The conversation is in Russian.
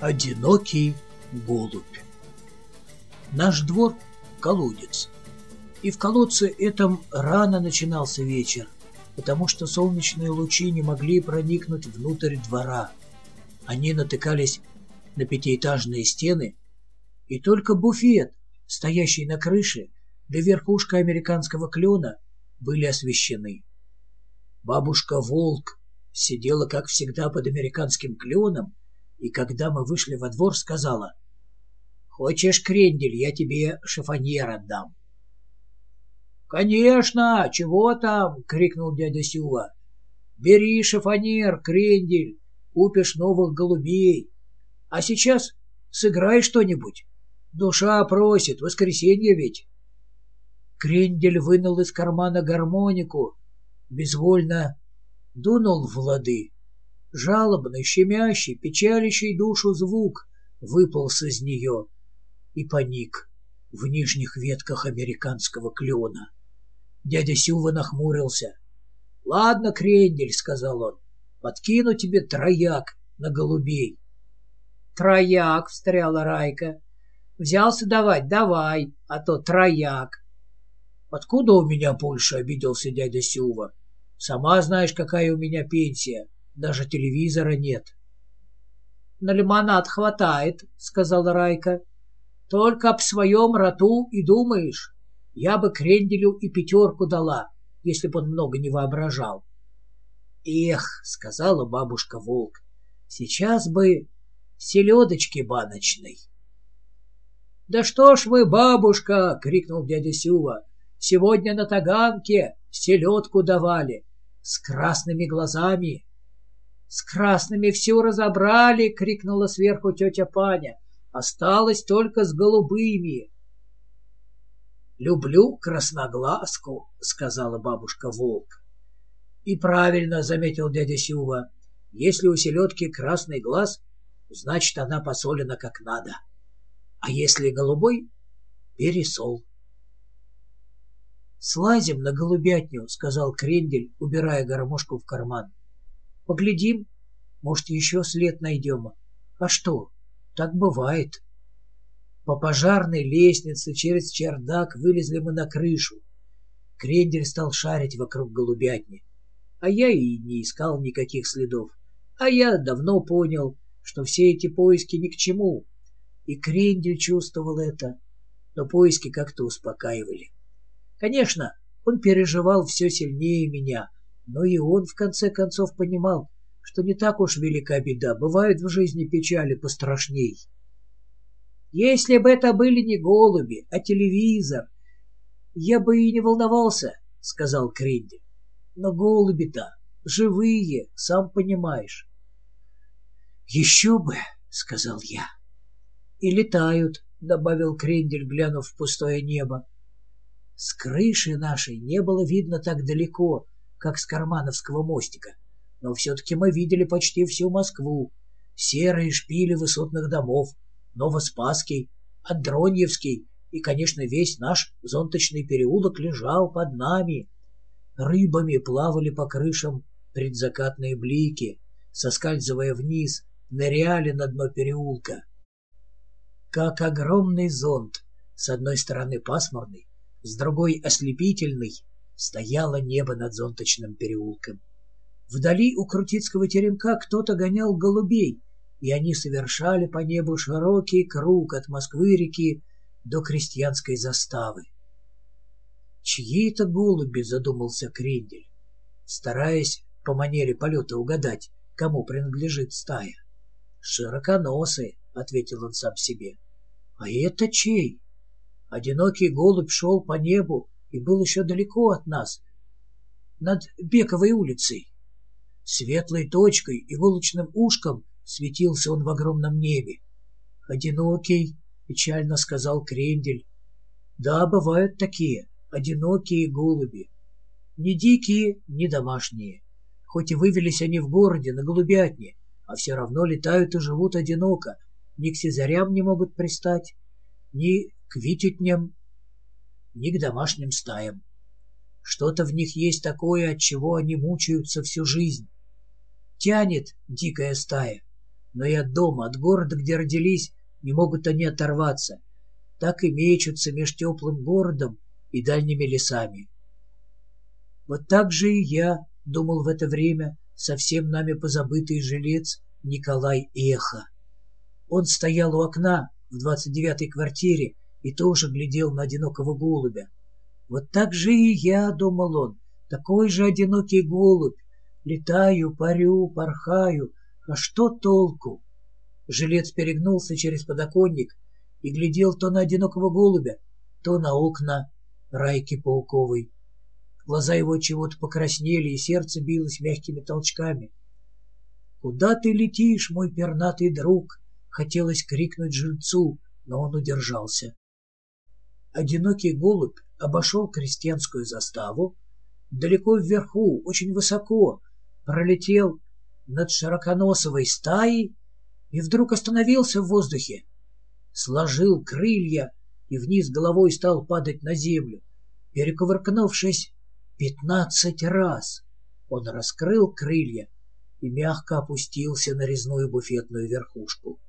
Одинокий голубь Наш двор — колодец. И в колодце этом рано начинался вечер, потому что солнечные лучи не могли проникнуть внутрь двора. Они натыкались на пятиэтажные стены, и только буфет, стоящий на крыше, да верхушка американского клена были освещены. Бабушка Волк сидела, как всегда, под американским кленом и когда мы вышли во двор, сказала, «Хочешь крендель, я тебе шифоньер отдам». «Конечно! Чего там?» — крикнул дядя Сюва. «Бери шифоньер, крендель, купишь новых голубей. А сейчас сыграй что-нибудь. Душа просит, воскресенье ведь». Крендель вынул из кармана гармонику, безвольно дунул в лады Жалобный, щемящий, печалящий душу звук выполз из нее и поник в нижних ветках американского клена. Дядя Сюва нахмурился. — Ладно, Крендель, — сказал он, — подкину тебе трояк на голубей. — Трояк, — встряла Райка. — Взялся давать, давай, а то трояк. — Откуда у меня больше? — обиделся дядя Сюва. — Сама знаешь, какая у меня пенсия. — даже телевизора нет. «На лимонад хватает», — сказала Райка. «Только об своем роту и думаешь. Я бы кренделю и пятерку дала, если бы он много не воображал». «Эх», — сказала бабушка Волк, — «сейчас бы селедочки баночной». «Да что ж вы, бабушка!» — крикнул дядя Сюва. «Сегодня на Таганке селедку давали с красными глазами». «С красными все разобрали!» — крикнула сверху тетя Паня. «Осталось только с голубыми!» «Люблю красноглазку», — сказала бабушка Волк. «И правильно», — заметил дядя Сюва. «Если у селедки красный глаз, значит, она посолена как надо. А если голубой — пересол». «Слазим на голубятню», — сказал Крендель, убирая гармошку в карман. Поглядим, может, еще след найдем. А что, так бывает. По пожарной лестнице через чердак вылезли мы на крышу. Крендель стал шарить вокруг голубятни. А я и не искал никаких следов. А я давно понял, что все эти поиски ни к чему. И Крендель чувствовал это, но поиски как-то успокаивали. Конечно, он переживал все сильнее меня — но и он, в конце концов, понимал, что не так уж велика беда, бывают в жизни печали пострашней. Если бы это были не голуби, а телевизор, я бы и не волновался, — сказал Крендель. Но голуби-то живые, сам понимаешь. Еще бы, — сказал я. И летают, — добавил Крендель, глянув в пустое небо. С крыши нашей не было видно так далеко, как с Кармановского мостика. Но все-таки мы видели почти всю Москву. Серые шпили высотных домов, Новоспасский, Андроньевский и, конечно, весь наш зонточный переулок лежал под нами. Рыбами плавали по крышам предзакатные блики, соскальзывая вниз, ныряли на дно переулка. Как огромный зонт, с одной стороны пасмурный, с другой ослепительный, стояло небо над зонточным переулком. Вдали у Крутицкого теремка кто-то гонял голубей, и они совершали по небу широкий круг от Москвы-реки до крестьянской заставы. «Чьи это голуби?» — задумался Крендель, стараясь по манере полета угадать, кому принадлежит стая. «Широконосые», — ответил он сам себе. «А это чей?» Одинокий голубь шел по небу, и был еще далеко от нас, над Бековой улицей. Светлой точкой и волочным ушком светился он в огромном небе. «Одинокий», — печально сказал Крендель. «Да, бывают такие, одинокие голуби. Не дикие, не домашние. Хоть и вывелись они в городе, на голубятне, а все равно летают и живут одиноко, ни к сизарям не могут пристать, ни к витютням, ни к домашним стаям. Что-то в них есть такое, от чего они мучаются всю жизнь. Тянет дикая стая, но и от дома, от города, где родились, не могут они оторваться. Так и мечутся меж теплым городом и дальними лесами. Вот так же и я думал в это время совсем нами позабытый жилец Николай Эхо. Он стоял у окна в двадцать девятой квартире и тоже глядел на одинокого голубя. Вот так же и я, думал он, такой же одинокий голубь. Летаю, парю, порхаю, а что толку? Жилец перегнулся через подоконник и глядел то на одинокого голубя, то на окна Райки Пауковой. Глаза его чего-то покраснели, и сердце билось мягкими толчками. «Куда ты летишь, мой пернатый друг?» — хотелось крикнуть жильцу, но он удержался. Одинокий голубь обошел крестьянскую заставу, далеко вверху, очень высоко, пролетел над широконосовой стаей и вдруг остановился в воздухе, сложил крылья и вниз головой стал падать на землю. Перекувыркнувшись пятнадцать раз, он раскрыл крылья и мягко опустился на резную буфетную верхушку.